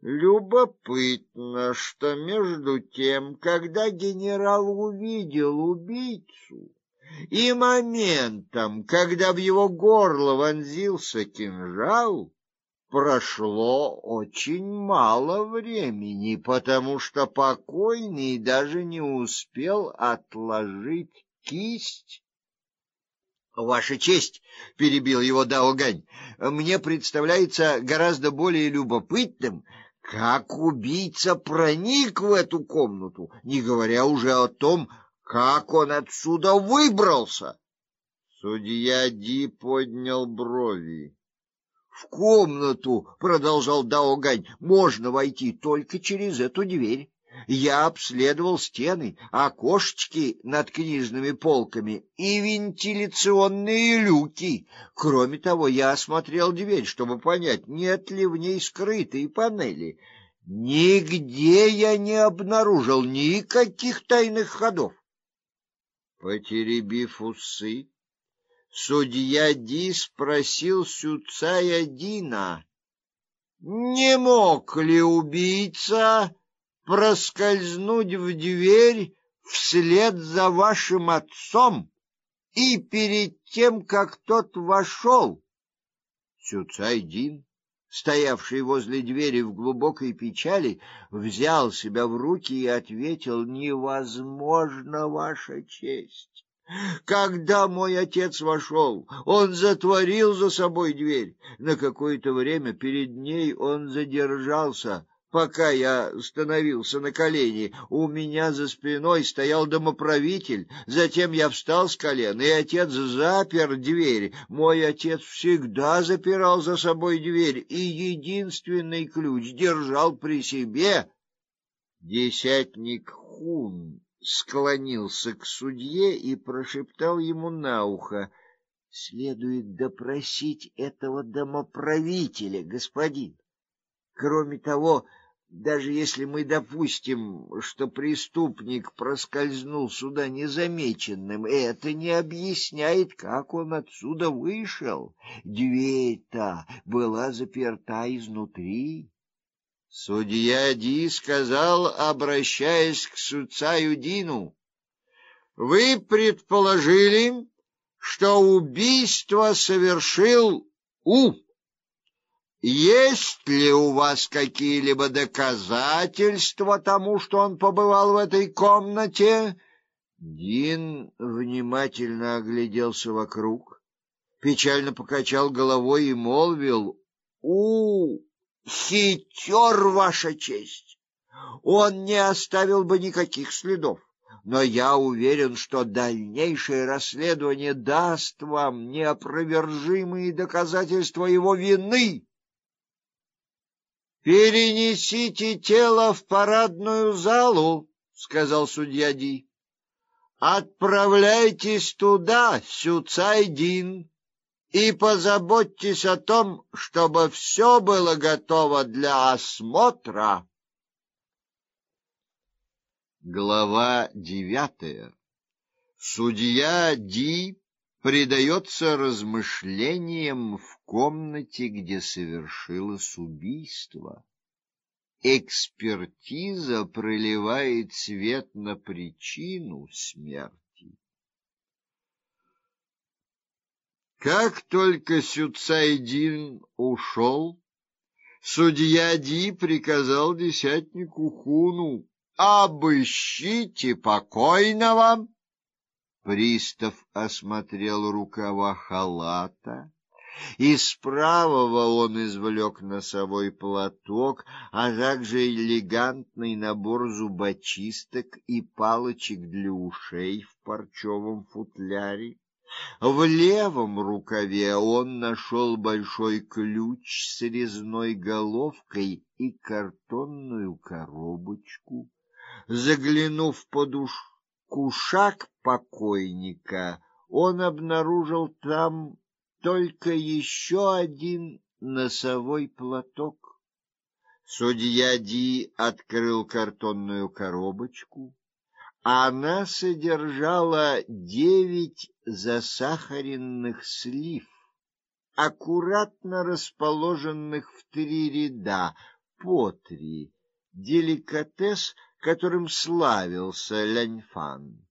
Любопытно, что между тем, когда генерал увидел убийцу, и моментом, когда в его горло вонзился кинжал, прошло очень мало времени, потому что покойный даже не успел отложить кисть. Ваша честь, перебил его Даогань. Мне представляется гораздо более любопытным, как убийца проник в эту комнату, не говоря уже о том, как он отсюда выбрался. Судья Ди поднял брови. В комнату, продолжал Даогань, можно войти только через эту дверь. Я обследовал стены, окошечки над книжными полками и вентиляционные люки. Кроме того, я осмотрел дверь, чтобы понять, нет ли в ней скрытой панели. Нигде я не обнаружил никаких тайных ходов. Потеребив усы, судья Ди спросил Сюцая Дина, не мог ли убийца проскользнуть в дверь вслед за вашим отцом и перед тем, как тот вошел. Цюцайдин, стоявший возле двери в глубокой печали, взял себя в руки и ответил: "Невозможно, ваша честь. Когда мой отец вошел, он затворил за собой дверь. На какое-то время перед ней он задержался, Пока я становился на колени, у меня за спиной стоял домоправитель. Затем я встал с колен, и отец запер дверь. Мой отец всегда запирал за собой дверь и единственный ключ держал при себе. Десятник Хун склонился к судье и прошептал ему на ухо: "Следует допросить этого домоправителя, господин. Кроме того, даже если мы допустим, что преступник проскользнул сюда незамеченным, это не объясняет, как он отсюда вышел. Дверь-то была заперта изнутри. Судья Ди сказал, обращаясь к Суцаю Дину: "Вы предположили, что убийство совершил У есть ли у вас какие-либо доказательства тому, что он побывал в этой комнате? Дин внимательно огляделся вокруг, печально покачал головой и молвил: "У, хитер, ваша честь. Он не оставил бы никаких следов но я уверен, что дальнейшее расследование даст вам неопровержимые доказательства его вины. Перенесите тело в парадную залу, сказал судья Ди. Отправляйтесь туда, Сюцайдин, и позаботьтесь о том, чтобы все было готово для осмотра. Глава девятая. Судья Ди предается размышлениям в комнате, где совершилось убийство. Экспертиза проливает свет на причину смерти. Как только Сюцайдин ушел, судья Ди приказал десятнику Хуну обыщите покойного Пристав осмотрел рукава халата. Из правого он извлек носовой платок, а также элегантный набор зубочисток и палочек для ушей в парчевом футляре. В левом рукаве он нашел большой ключ с резной головкой и картонную коробочку. Заглянув под уж кушак покойника, он обнаружил там только еще один носовой платок. Судья Ди открыл картонную коробочку. Она содержала девять засахаренных слив, аккуратно расположенных в три ряда потри, деликатес, которым славился Ляньфан.